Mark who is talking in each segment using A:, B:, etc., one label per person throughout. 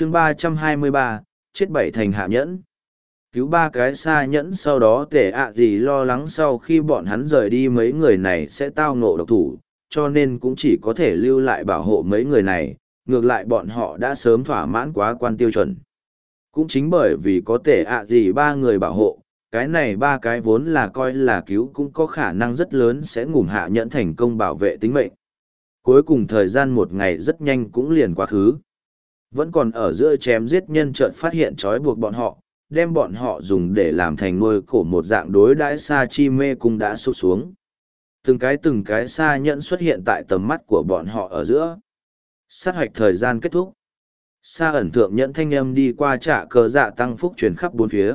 A: chương ba trăm hai mươi ba, chết bảy thành hạ nhẫn. Cứu ba cái xa nhẫn sau đó tể ạ gì lo lắng sau khi bọn hắn rời đi mấy người này sẽ tao ngộ độc thủ, cho nên cũng chỉ có thể lưu lại bảo hộ mấy người này, ngược lại bọn họ đã sớm thỏa mãn quá quan tiêu chuẩn. Cũng chính bởi vì có tể ạ gì ba người bảo hộ, cái này ba cái vốn là coi là cứu cũng có khả năng rất lớn sẽ ngủm hạ nhẫn thành công bảo vệ tính mệnh. Cuối cùng thời gian một ngày rất nhanh cũng liền quá khứ vẫn còn ở giữa chém giết nhân trợn phát hiện trói buộc bọn họ, đem bọn họ dùng để làm thành nuôi cổ một dạng đối đãi xa chi mê cung đã sụp xuống. Từng cái từng cái xa nhẫn xuất hiện tại tầm mắt của bọn họ ở giữa. Sát hoạch thời gian kết thúc. Xa ẩn thượng nhẫn thanh âm đi qua trạ cờ dạ tăng phúc truyền khắp bốn phía.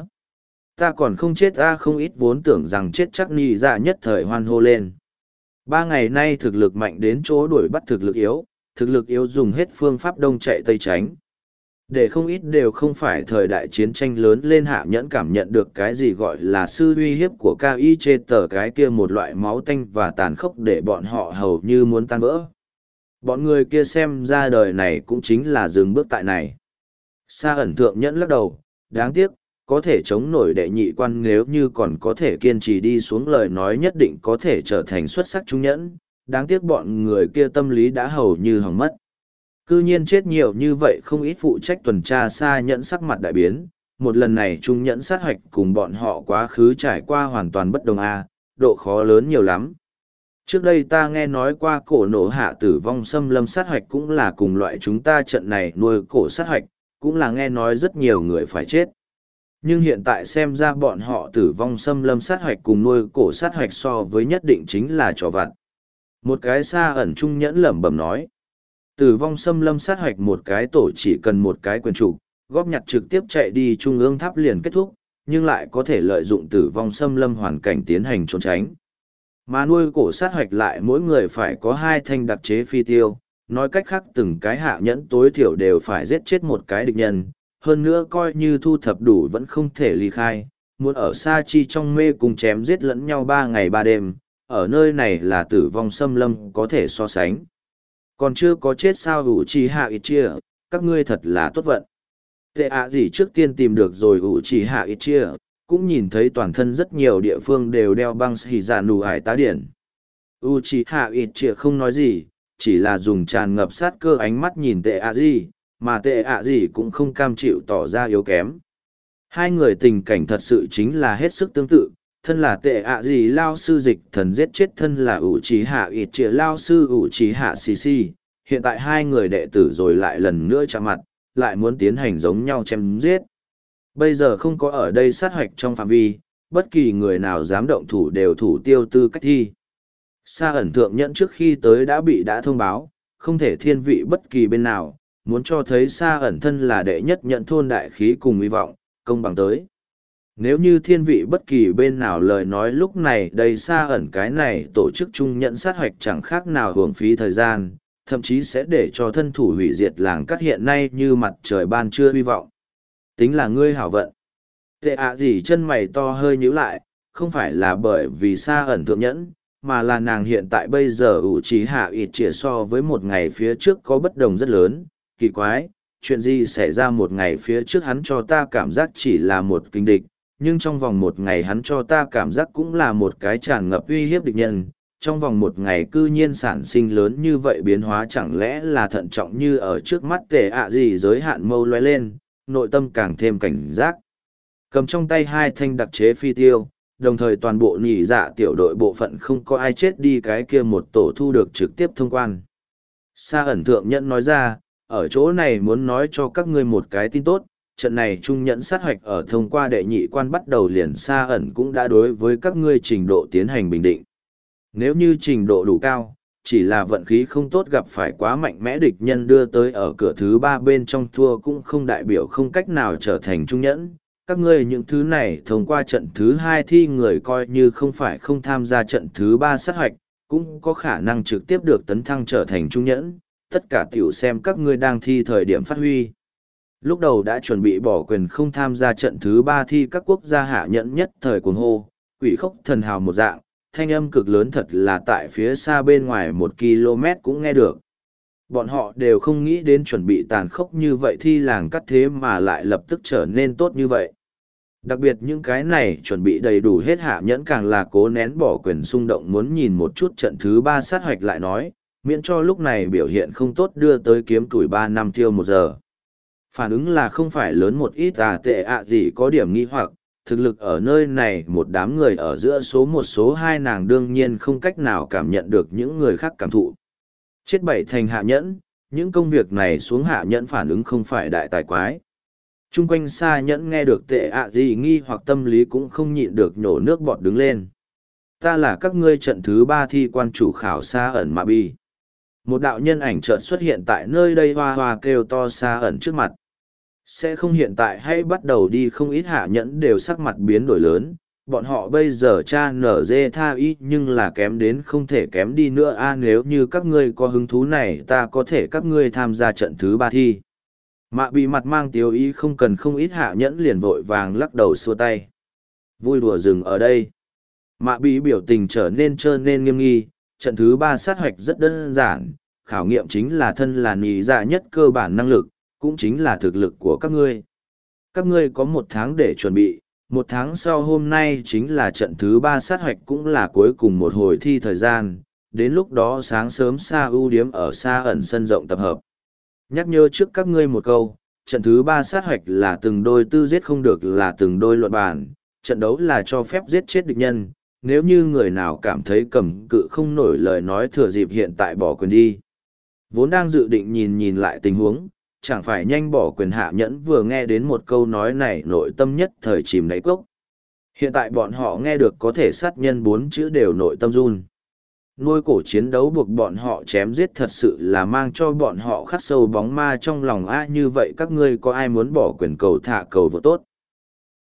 A: Ta còn không chết, ta không ít vốn tưởng rằng chết chắc ni dạ nhất thời hoan hô lên. Ba ngày nay thực lực mạnh đến chỗ đuổi bắt thực lực yếu thực lực yếu dùng hết phương pháp đông chạy tây tránh. Để không ít đều không phải thời đại chiến tranh lớn lên hạ nhẫn cảm nhận được cái gì gọi là sư uy hiếp của cao y chê tờ cái kia một loại máu tanh và tàn khốc để bọn họ hầu như muốn tan vỡ. Bọn người kia xem ra đời này cũng chính là dừng bước tại này. Sa ẩn thượng nhẫn lắc đầu, đáng tiếc, có thể chống nổi đệ nhị quan nếu như còn có thể kiên trì đi xuống lời nói nhất định có thể trở thành xuất sắc trung nhẫn đáng tiếc bọn người kia tâm lý đã hầu như hỏng mất Cư nhiên chết nhiều như vậy không ít phụ trách tuần tra xa nhẫn sắc mặt đại biến, một lần này trung nhẫn sát hoạch cùng bọn họ quá khứ trải qua hoàn toàn bất đồng a độ khó lớn nhiều lắm. Trước đây ta nghe nói qua cổ nổ hạ tử vong xâm lâm sát hoạch cũng là cùng loại chúng ta trận này nuôi cổ sát hoạch, cũng là nghe nói rất nhiều người phải chết. Nhưng hiện tại xem ra bọn họ tử vong xâm lâm sát hoạch cùng nuôi cổ sát hoạch so với nhất định chính là trò vặt. Một cái xa ẩn trung nhẫn lẩm bẩm nói. Tử vong xâm lâm sát hoạch một cái tổ chỉ cần một cái quyền trục góp nhặt trực tiếp chạy đi trung ương tháp liền kết thúc, nhưng lại có thể lợi dụng tử vong xâm lâm hoàn cảnh tiến hành trốn tránh. Mà nuôi cổ sát hoạch lại mỗi người phải có hai thanh đặc chế phi tiêu, nói cách khác từng cái hạ nhẫn tối thiểu đều phải giết chết một cái địch nhân, hơn nữa coi như thu thập đủ vẫn không thể ly khai, muốn ở xa chi trong mê cùng chém giết lẫn nhau ba ngày ba đêm ở nơi này là tử vong xâm lâm có thể so sánh. Còn chưa có chết sao ủ trì hạ ít chia, các ngươi thật là tốt vận. Tệ ạ gì trước tiên tìm được rồi ủ trì hạ ít chia, cũng nhìn thấy toàn thân rất nhiều địa phương đều đeo băng xì giả nù ải tá điển u trì hạ ít chia không nói gì, chỉ là dùng tràn ngập sát cơ ánh mắt nhìn tệ ạ gì, mà tệ ạ gì cũng không cam chịu tỏ ra yếu kém. Hai người tình cảnh thật sự chính là hết sức tương tự thân là tệ ạ gì lao sư dịch thần giết chết thân là ủ trí hạ ít trịa lao sư ủ trí hạ xì xì. Hiện tại hai người đệ tử rồi lại lần nữa chạm mặt, lại muốn tiến hành giống nhau chém giết. Bây giờ không có ở đây sát hoạch trong phạm vi, bất kỳ người nào dám động thủ đều thủ tiêu tư cách thi. Sa ẩn thượng nhẫn trước khi tới đã bị đã thông báo, không thể thiên vị bất kỳ bên nào, muốn cho thấy sa ẩn thân là đệ nhất nhận thôn đại khí cùng hy vọng, công bằng tới nếu như thiên vị bất kỳ bên nào lời nói lúc này đầy xa ẩn cái này tổ chức chung nhận sát hoạch chẳng khác nào hưởng phí thời gian, thậm chí sẽ để cho thân thủ hủy diệt làng cắt hiện nay như mặt trời ban chưa hy vọng. Tính là ngươi hảo vận. Tệ ạ gì chân mày to hơi nhíu lại, không phải là bởi vì xa ẩn thượng nhẫn, mà là nàng hiện tại bây giờ ủ trí hạ ịt trịa so với một ngày phía trước có bất đồng rất lớn, kỳ quái, chuyện gì xảy ra một ngày phía trước hắn cho ta cảm giác chỉ là một kinh địch, nhưng trong vòng một ngày hắn cho ta cảm giác cũng là một cái tràn ngập uy hiếp địch nhân. Trong vòng một ngày cư nhiên sản sinh lớn như vậy biến hóa chẳng lẽ là thận trọng như ở trước mắt tệ ạ gì giới hạn mâu loe lên, nội tâm càng thêm cảnh giác. Cầm trong tay hai thanh đặc chế phi tiêu, đồng thời toàn bộ nhị dạ tiểu đội bộ phận không có ai chết đi cái kia một tổ thu được trực tiếp thông quan. Sa ẩn thượng nhận nói ra, ở chỗ này muốn nói cho các ngươi một cái tin tốt, trận này trung nhẫn sát hoạch ở thông qua đệ nhị quan bắt đầu liền xa ẩn cũng đã đối với các ngươi trình độ tiến hành bình định. Nếu như trình độ đủ cao, chỉ là vận khí không tốt gặp phải quá mạnh mẽ địch nhân đưa tới ở cửa thứ ba bên trong thua cũng không đại biểu không cách nào trở thành trung nhẫn. Các ngươi những thứ này thông qua trận thứ hai thi người coi như không phải không tham gia trận thứ ba sát hoạch, cũng có khả năng trực tiếp được tấn thăng trở thành trung nhẫn. Tất cả tiểu xem các ngươi đang thi thời điểm phát huy lúc đầu đã chuẩn bị bỏ quyền không tham gia trận thứ ba thi các quốc gia hạ nhẫn nhất thời cuồng hô, quỷ khốc thần hào một dạng, thanh âm cực lớn thật là tại phía xa bên ngoài một km cũng nghe được. Bọn họ đều không nghĩ đến chuẩn bị tàn khốc như vậy thi làng cắt thế mà lại lập tức trở nên tốt như vậy. Đặc biệt những cái này chuẩn bị đầy đủ hết hạ nhẫn càng là cố nén bỏ quyền xung động muốn nhìn một chút trận thứ ba sát hoạch lại nói, miễn cho lúc này biểu hiện không tốt đưa tới kiếm tuổi ba năm tiêu một giờ. Phản ứng là không phải lớn một ít à tệ ạ gì có điểm nghi hoặc, thực lực ở nơi này một đám người ở giữa số một số hai nàng đương nhiên không cách nào cảm nhận được những người khác cảm thụ. Chết bảy thành hạ nhẫn, những công việc này xuống hạ nhẫn phản ứng không phải đại tài quái. Trung quanh xa nhẫn nghe được tệ ạ gì nghi hoặc tâm lý cũng không nhịn được nhổ nước bọt đứng lên. Ta là các ngươi trận thứ ba thi quan chủ khảo xa ẩn mà bi. Một đạo nhân ảnh chợt xuất hiện tại nơi đây hoa hoa kêu to xa ẩn trước mặt. Sẽ không hiện tại hay bắt đầu đi không ít hạ nhẫn đều sắc mặt biến đổi lớn, bọn họ bây giờ cha nở dê tha y nhưng là kém đến không thể kém đi nữa. A nếu như các ngươi có hứng thú này ta có thể các ngươi tham gia trận thứ ba thi. Mạ bị mặt mang tiêu y không cần không ít hạ nhẫn liền vội vàng lắc đầu xua tay. Vui đùa dừng ở đây. Mạ bị biểu tình trở nên trơn nên nghiêm nghi. Trận thứ ba sát hoạch rất đơn giản. Khảo nghiệm chính là thân là nỉ dạ nhất cơ bản năng lực cũng chính là thực lực của các ngươi các ngươi có một tháng để chuẩn bị, một tháng sau hôm nay chính là trận thứ ba sát hoạch cũng là cuối cùng một hồi thi thời gian, đến lúc đó sáng sớm xa ưu điếm ở xa ẩn sân rộng tập hợp nhắc nhớ trước các ngươi một câu, trận thứ ba sát hoạch là từng đôi tư giết không được là từng đôi luận bản. trận đấu là cho phép giết chết địch nhân, nếu như người nào cảm thấy cầm cự không nổi lời nói thừa dịp hiện tại bỏ quyền đi vốn đang dự định nhìn nhìn lại tình huống chẳng phải nhanh bỏ quyền hạ nhẫn vừa nghe đến một câu nói này nội tâm nhất thời chìm đáy cốc. Hiện tại bọn họ nghe được có thể sát nhân bốn chữ đều nội tâm run. Nuôi cổ chiến đấu buộc bọn họ chém giết thật sự là mang cho bọn họ khắc sâu bóng ma trong lòng a như vậy các ngươi có ai muốn bỏ quyền cầu thả cầu vô tốt.